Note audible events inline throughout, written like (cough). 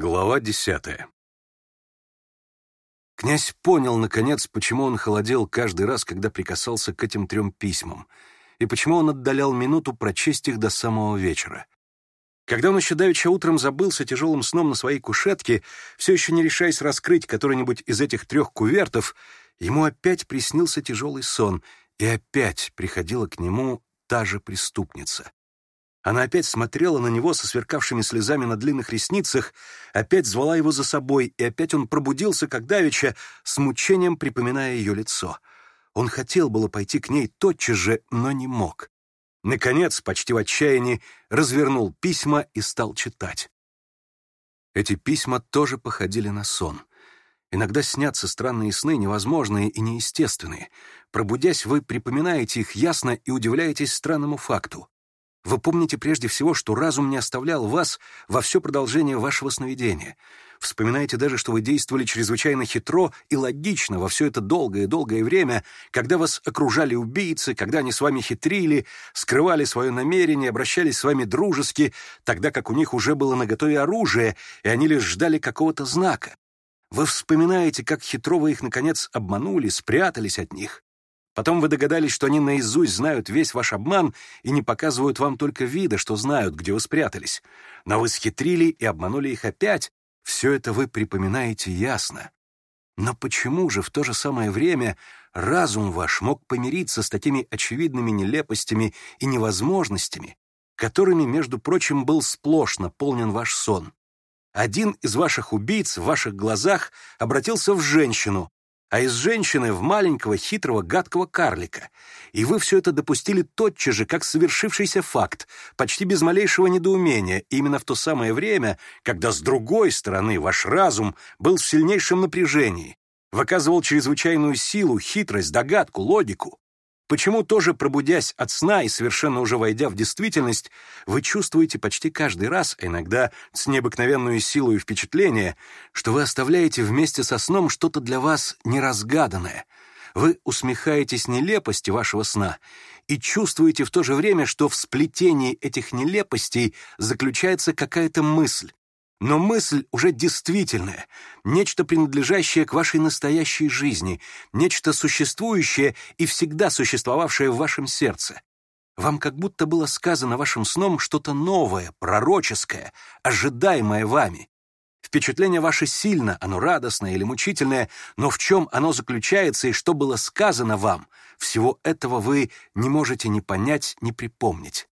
Глава десятая. Князь понял, наконец, почему он холодел каждый раз, когда прикасался к этим трем письмам, и почему он отдалял минуту прочесть их до самого вечера. Когда он еще давеча утром забылся тяжелым сном на своей кушетке, все еще не решаясь раскрыть который-нибудь из этих трех кувертов, ему опять приснился тяжелый сон, и опять приходила к нему та же преступница. Она опять смотрела на него со сверкавшими слезами на длинных ресницах, опять звала его за собой, и опять он пробудился, как давеча, с мучением припоминая ее лицо. Он хотел было пойти к ней тотчас же, но не мог. Наконец, почти в отчаянии, развернул письма и стал читать. Эти письма тоже походили на сон. Иногда снятся странные сны, невозможные и неестественные. Пробудясь, вы припоминаете их ясно и удивляетесь странному факту. Вы помните прежде всего, что разум не оставлял вас во все продолжение вашего сновидения. Вспоминайте даже, что вы действовали чрезвычайно хитро и логично во все это долгое-долгое время, когда вас окружали убийцы, когда они с вами хитрили, скрывали свое намерение, обращались с вами дружески, тогда как у них уже было наготове оружие, и они лишь ждали какого-то знака. Вы вспоминаете, как хитро вы их, наконец, обманули, спрятались от них. Потом вы догадались, что они наизусть знают весь ваш обман и не показывают вам только вида, что знают, где вы спрятались. Но вы схитрили и обманули их опять. Все это вы припоминаете ясно. Но почему же в то же самое время разум ваш мог помириться с такими очевидными нелепостями и невозможностями, которыми, между прочим, был сплошно наполнен ваш сон? Один из ваших убийц в ваших глазах обратился в женщину, а из женщины в маленького хитрого гадкого карлика. И вы все это допустили тотчас же, как совершившийся факт, почти без малейшего недоумения, именно в то самое время, когда с другой стороны ваш разум был в сильнейшем напряжении, выказывал чрезвычайную силу, хитрость, догадку, логику. Почему тоже пробудясь от сна и совершенно уже войдя в действительность, вы чувствуете почти каждый раз, а иногда с необыкновенную силой впечатление, что вы оставляете вместе со сном что-то для вас неразгаданное. Вы усмехаетесь нелепости вашего сна и чувствуете в то же время, что в сплетении этих нелепостей заключается какая-то мысль, но мысль уже действительная, нечто принадлежащее к вашей настоящей жизни, нечто существующее и всегда существовавшее в вашем сердце. Вам как будто было сказано вашим сном что-то новое, пророческое, ожидаемое вами. Впечатление ваше сильно, оно радостное или мучительное, но в чем оно заключается и что было сказано вам, всего этого вы не можете ни понять, ни припомнить.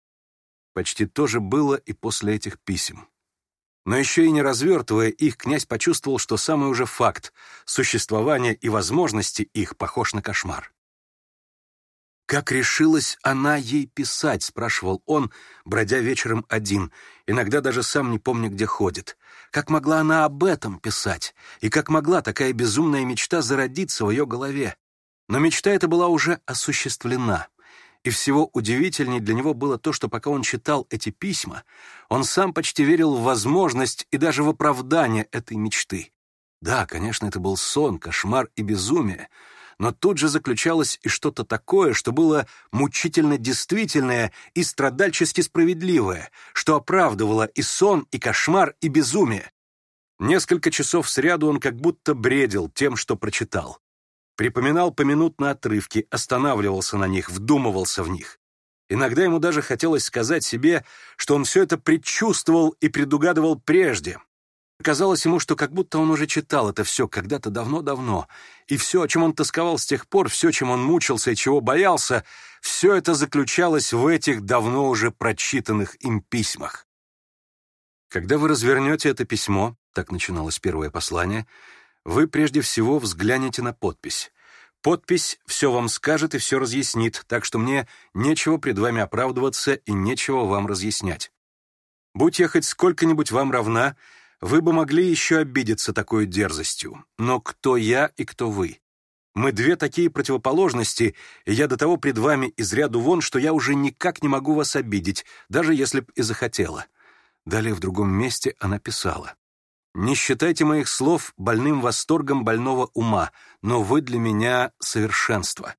Почти то же было и после этих писем но еще и не развертывая их, князь почувствовал, что самый уже факт существования и возможности их похож на кошмар. «Как решилась она ей писать?» — спрашивал он, бродя вечером один, иногда даже сам не помня, где ходит. «Как могла она об этом писать? И как могла такая безумная мечта зародиться в ее голове?» Но мечта эта была уже осуществлена. И всего удивительнее для него было то, что пока он читал эти письма, он сам почти верил в возможность и даже в оправдание этой мечты. Да, конечно, это был сон, кошмар и безумие, но тут же заключалось и что-то такое, что было мучительно действительное и страдальчески справедливое, что оправдывало и сон, и кошмар, и безумие. Несколько часов сряду он как будто бредил тем, что прочитал припоминал поминутно отрывки, останавливался на них, вдумывался в них. Иногда ему даже хотелось сказать себе, что он все это предчувствовал и предугадывал прежде. Казалось ему, что как будто он уже читал это все когда-то давно-давно, и все, о чем он тосковал с тех пор, все, чем он мучился и чего боялся, все это заключалось в этих давно уже прочитанных им письмах. «Когда вы развернете это письмо», — так начиналось первое послание, — вы прежде всего взглянете на подпись. Подпись все вам скажет и все разъяснит, так что мне нечего пред вами оправдываться и нечего вам разъяснять. Будь я хоть сколько-нибудь вам равна, вы бы могли еще обидеться такой дерзостью. Но кто я и кто вы? Мы две такие противоположности, и я до того пред вами из ряду вон, что я уже никак не могу вас обидеть, даже если б и захотела». Далее в другом месте она писала. Не считайте моих слов больным восторгом больного ума, но вы для меня совершенство.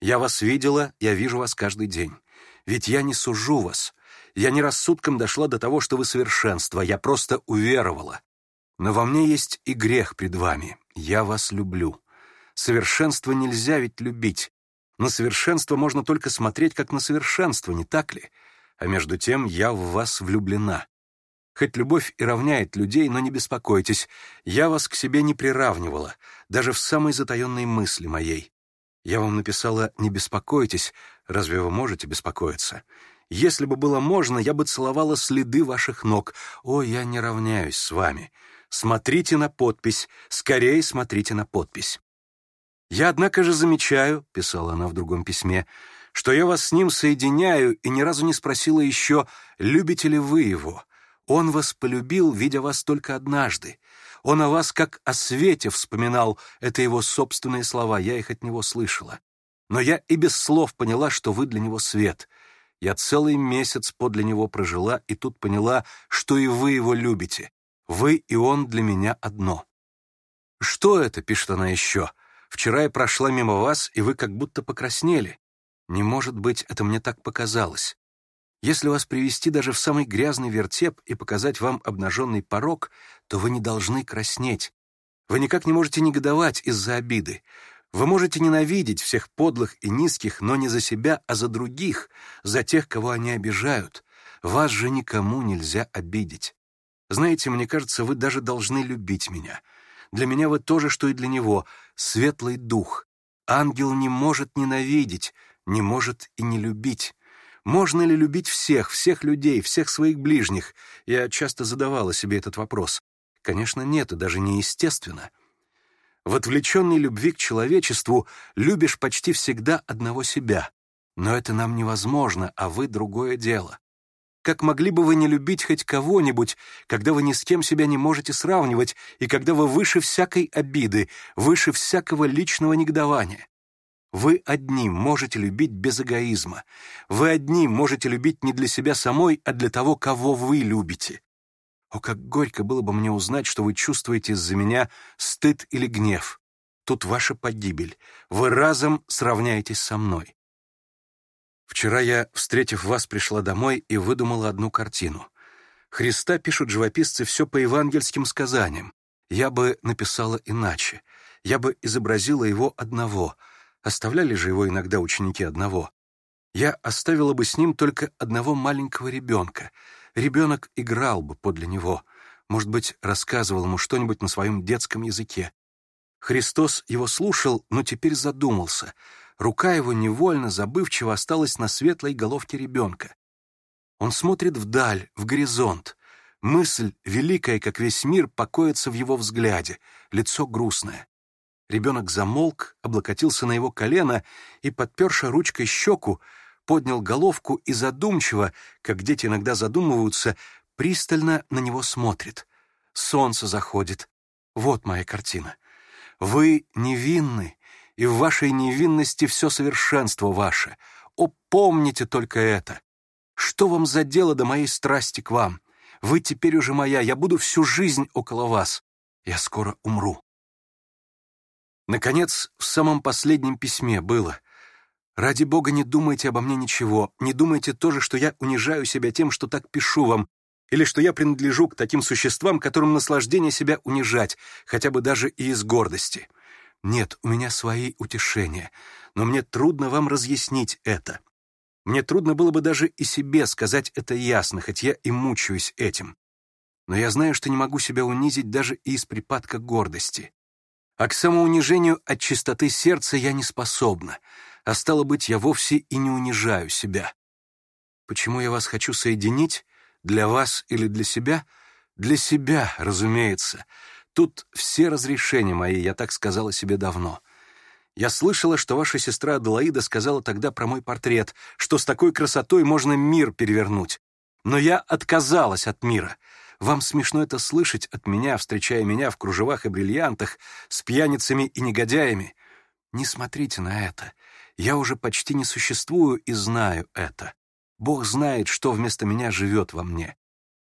Я вас видела, я вижу вас каждый день. Ведь я не сужу вас. Я не рассудком дошла до того, что вы совершенство, я просто уверовала. Но во мне есть и грех пред вами. Я вас люблю. Совершенство нельзя ведь любить. На совершенство можно только смотреть, как на совершенство, не так ли? А между тем я в вас влюблена. Хоть любовь и равняет людей, но не беспокойтесь, я вас к себе не приравнивала, даже в самой затаенной мысли моей. Я вам написала «не беспокойтесь», разве вы можете беспокоиться? Если бы было можно, я бы целовала следы ваших ног. О, я не равняюсь с вами. Смотрите на подпись, скорее смотрите на подпись. «Я, однако же, замечаю», — писала она в другом письме, «что я вас с ним соединяю и ни разу не спросила еще, любите ли вы его. Он вас полюбил, видя вас только однажды. Он о вас как о свете вспоминал. Это его собственные слова, я их от него слышала. Но я и без слов поняла, что вы для него свет. Я целый месяц подле него прожила и тут поняла, что и вы его любите. Вы и он для меня одно. «Что это?» — пишет она еще. «Вчера я прошла мимо вас, и вы как будто покраснели. Не может быть, это мне так показалось. Если вас привести даже в самый грязный вертеп и показать вам обнаженный порог, то вы не должны краснеть. Вы никак не можете негодовать из-за обиды. Вы можете ненавидеть всех подлых и низких, но не за себя, а за других, за тех, кого они обижают. Вас же никому нельзя обидеть. Знаете, мне кажется, вы даже должны любить меня. Для меня вы тоже, что и для него, светлый дух. Ангел не может ненавидеть, не может и не любить. Можно ли любить всех, всех людей, всех своих ближних? Я часто задавала себе этот вопрос. Конечно, нет, и даже неестественно. В отвлеченной любви к человечеству любишь почти всегда одного себя. Но это нам невозможно, а вы — другое дело. Как могли бы вы не любить хоть кого-нибудь, когда вы ни с кем себя не можете сравнивать и когда вы выше всякой обиды, выше всякого личного негодования? Вы одни можете любить без эгоизма. Вы одни можете любить не для себя самой, а для того, кого вы любите. О, как горько было бы мне узнать, что вы чувствуете из-за меня стыд или гнев. Тут ваша погибель. Вы разом сравняетесь со мной. Вчера я, встретив вас, пришла домой и выдумала одну картину. Христа пишут живописцы все по евангельским сказаниям. Я бы написала иначе. Я бы изобразила его одного — оставляли же его иногда ученики одного. Я оставила бы с ним только одного маленького ребенка. Ребенок играл бы подле него, может быть, рассказывал ему что-нибудь на своем детском языке. Христос его слушал, но теперь задумался. Рука его невольно, забывчиво осталась на светлой головке ребенка. Он смотрит вдаль, в горизонт. Мысль, великая, как весь мир, покоится в его взгляде, лицо грустное. Ребенок замолк, облокотился на его колено и, подперши ручкой щеку, поднял головку и задумчиво, как дети иногда задумываются, пристально на него смотрит. Солнце заходит. Вот моя картина. Вы невинны, и в вашей невинности все совершенство ваше. О, помните только это! Что вам за дело до моей страсти к вам? Вы теперь уже моя, я буду всю жизнь около вас. Я скоро умру. Наконец, в самом последнем письме было «Ради Бога, не думайте обо мне ничего, не думайте тоже, что я унижаю себя тем, что так пишу вам, или что я принадлежу к таким существам, которым наслаждение себя унижать, хотя бы даже и из гордости. Нет, у меня свои утешения, но мне трудно вам разъяснить это. Мне трудно было бы даже и себе сказать это ясно, хоть я и мучаюсь этим. Но я знаю, что не могу себя унизить даже и из припадка гордости». А к самоунижению от чистоты сердца я не способна, а стало быть, я вовсе и не унижаю себя. Почему я вас хочу соединить? Для вас или для себя? Для себя, разумеется. Тут все разрешения мои, я так сказала себе давно. Я слышала, что ваша сестра Аделаида сказала тогда про мой портрет, что с такой красотой можно мир перевернуть. Но я отказалась от мира. Вам смешно это слышать от меня, встречая меня в кружевах и бриллиантах, с пьяницами и негодяями. Не смотрите на это. Я уже почти не существую и знаю это. Бог знает, что вместо меня живет во мне.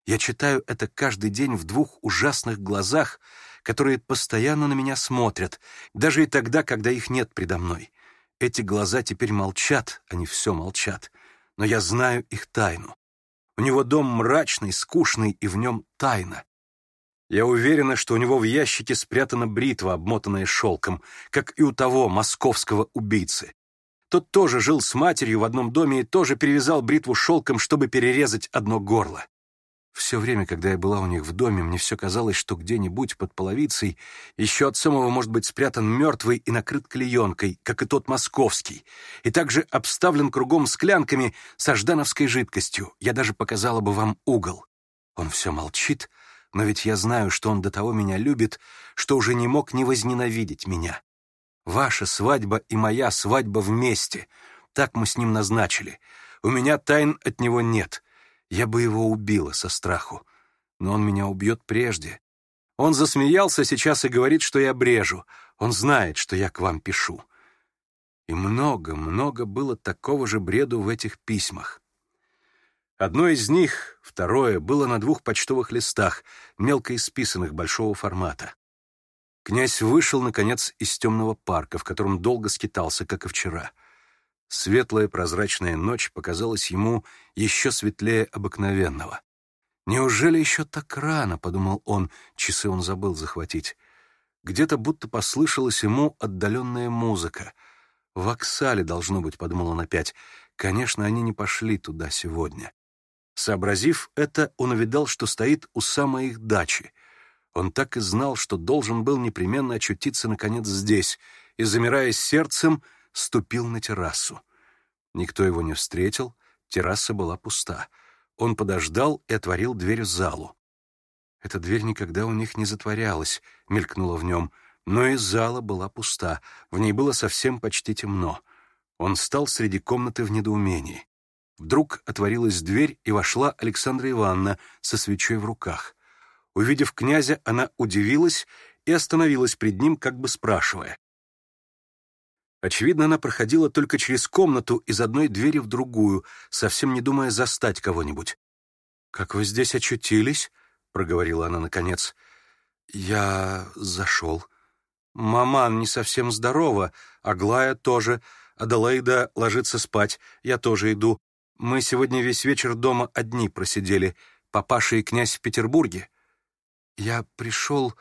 Я читаю это каждый день в двух ужасных глазах, которые постоянно на меня смотрят, даже и тогда, когда их нет предо мной. Эти глаза теперь молчат, они все молчат, но я знаю их тайну. У него дом мрачный, скучный, и в нем тайна. Я уверена, что у него в ящике спрятана бритва, обмотанная шелком, как и у того московского убийцы. Тот тоже жил с матерью в одном доме и тоже перевязал бритву шелком, чтобы перерезать одно горло. Все время, когда я была у них в доме, мне все казалось, что где-нибудь под половицей еще от самого может быть спрятан мертвый и накрыт клеенкой, как и тот московский, и также обставлен кругом склянками со ждановской жидкостью. Я даже показала бы вам угол. Он все молчит, но ведь я знаю, что он до того меня любит, что уже не мог не возненавидеть меня. Ваша свадьба и моя свадьба вместе. Так мы с ним назначили. У меня тайн от него нет». Я бы его убила со страху, но он меня убьет прежде. Он засмеялся сейчас и говорит, что я брежу. Он знает, что я к вам пишу. И много, много было такого же бреду в этих письмах. Одно из них, второе, было на двух почтовых листах, мелко исписанных большого формата. Князь вышел, наконец, из темного парка, в котором долго скитался, как и вчера — Светлая прозрачная ночь показалась ему еще светлее обыкновенного. «Неужели еще так рано?» — подумал он. Часы он забыл захватить. Где-то будто послышалась ему отдаленная музыка. «В Оксале должно быть», — подумал он опять. «Конечно, они не пошли туда сегодня». Сообразив это, он увидал, что стоит у самой их дачи. Он так и знал, что должен был непременно очутиться, наконец, здесь, и, замирая сердцем, — ступил на террасу. Никто его не встретил, терраса была пуста. Он подождал и отворил дверь в залу. Эта дверь никогда у них не затворялась, мелькнула в нем, но и зала была пуста, в ней было совсем почти темно. Он стал среди комнаты в недоумении. Вдруг отворилась дверь, и вошла Александра Ивановна со свечой в руках. Увидев князя, она удивилась и остановилась пред ним, как бы спрашивая. Очевидно, она проходила только через комнату из одной двери в другую, совсем не думая застать кого-нибудь. «Как вы здесь очутились?» — проговорила она наконец. «Я зашел. Маман не совсем здорова, Аглая тоже, Аделаида ложится спать, я тоже иду. Мы сегодня весь вечер дома одни просидели, папаша и князь в Петербурге. Я пришел,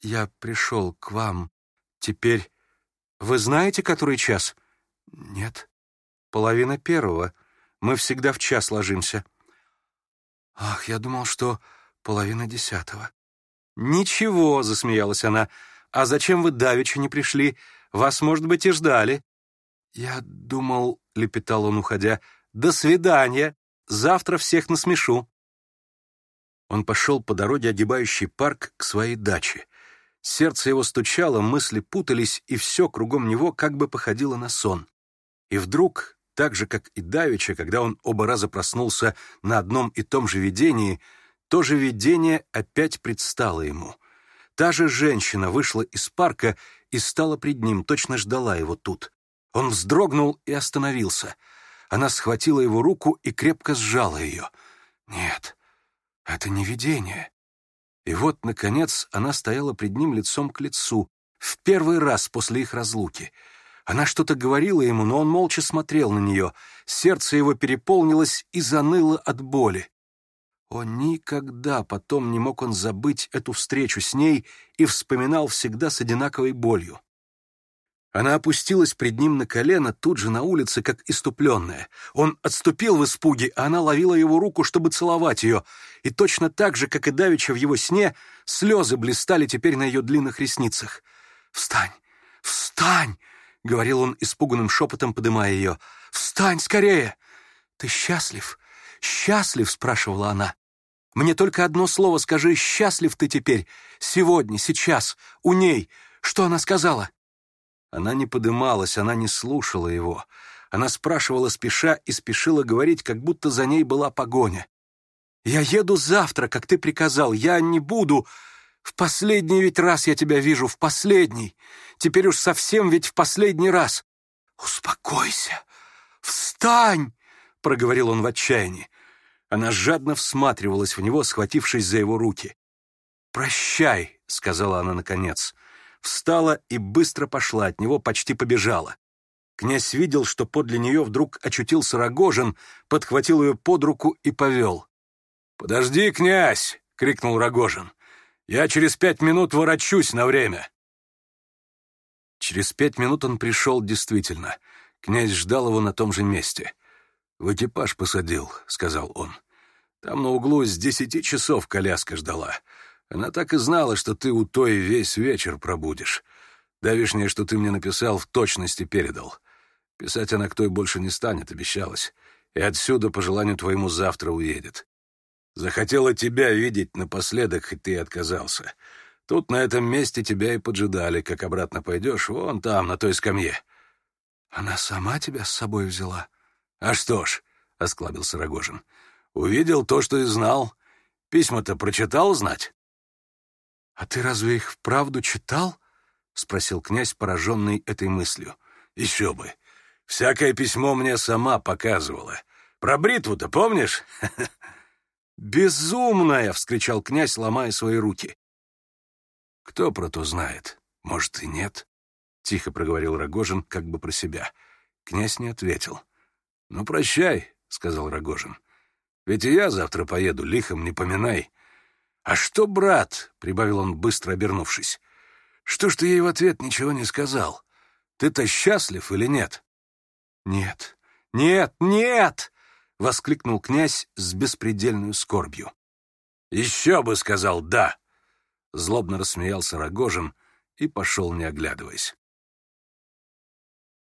я пришел к вам. Теперь вы знаете, который час? Нет. Половина первого. Мы всегда в час ложимся. Ах, я думал, что половина десятого. Ничего, засмеялась она. А зачем вы давеча не пришли? Вас, может быть, и ждали. Я думал, лепетал он, уходя. До свидания. Завтра всех насмешу. Он пошел по дороге, огибающей парк, к своей даче. Сердце его стучало, мысли путались, и все кругом него как бы походило на сон. И вдруг, так же, как и Давича, когда он оба раза проснулся на одном и том же видении, то же видение опять предстало ему. Та же женщина вышла из парка и стала пред ним, точно ждала его тут. Он вздрогнул и остановился. Она схватила его руку и крепко сжала ее. «Нет, это не видение. И вот, наконец, она стояла пред ним лицом к лицу, в первый раз после их разлуки. Она что-то говорила ему, но он молча смотрел на нее. Сердце его переполнилось и заныло от боли. Он никогда потом не мог он забыть эту встречу с ней и вспоминал всегда с одинаковой болью. Она опустилась пред ним на колено, тут же на улице, как иступленная. Он отступил в испуге, а она ловила его руку, чтобы целовать ее. И точно так же, как и Давича в его сне, слезы блистали теперь на ее длинных ресницах. «Встань! Встань!» — говорил он испуганным шепотом, подымая ее. «Встань скорее!» «Ты счастлив? Счастлив?» — спрашивала она. «Мне только одно слово скажи, счастлив ты теперь? Сегодня, сейчас, у ней. Что она сказала?» Она не подымалась, она не слушала его. Она спрашивала спеша и спешила говорить, как будто за ней была погоня. «Я еду завтра, как ты приказал. Я не буду. В последний ведь раз я тебя вижу, в последний. Теперь уж совсем ведь в последний раз. Успокойся! Встань!» — проговорил он в отчаянии. Она жадно всматривалась в него, схватившись за его руки. «Прощай», — сказала она наконец встала и быстро пошла от него, почти побежала. Князь видел, что подле нее вдруг очутился Рогожин, подхватил ее под руку и повел. «Подожди, князь!» — крикнул Рогожин. «Я через пять минут ворочусь на время!» Через пять минут он пришел действительно. Князь ждал его на том же месте. «В экипаж посадил», — сказал он. «Там на углу с десяти часов коляска ждала. Она так и знала, что ты у той весь вечер пробудешь. Давишнее, что ты мне написал, в точности передал. Писать она к той больше не станет, обещалась. И отсюда, по желанию твоему, завтра уедет. Захотела тебя видеть напоследок, и ты отказался. Тут на этом месте тебя и поджидали, как обратно пойдешь, вон там, на той скамье. Она сама тебя с собой взяла? А что ж, — осклабился Рогожин, — увидел то, что и знал. Письма-то прочитал знать? «А ты разве их вправду читал?» — спросил князь, пораженный этой мыслью. «Еще бы! Всякое письмо мне сама показывала. Про бритву-то помнишь?» (laughs) «Безумная!» — вскричал князь, ломая свои руки. «Кто про то знает? Может, и нет?» — тихо проговорил Рогожин, как бы про себя. Князь не ответил. «Ну, прощай», — сказал Рогожин. «Ведь и я завтра поеду, лихом не поминай. «А что, брат?» — прибавил он, быстро обернувшись. «Что ж ты ей в ответ ничего не сказал? Ты-то счастлив или нет?» «Нет, нет, нет!» — воскликнул князь с беспредельной скорбью. «Еще бы сказал «да!»» — злобно рассмеялся Рогожин и пошел, не оглядываясь.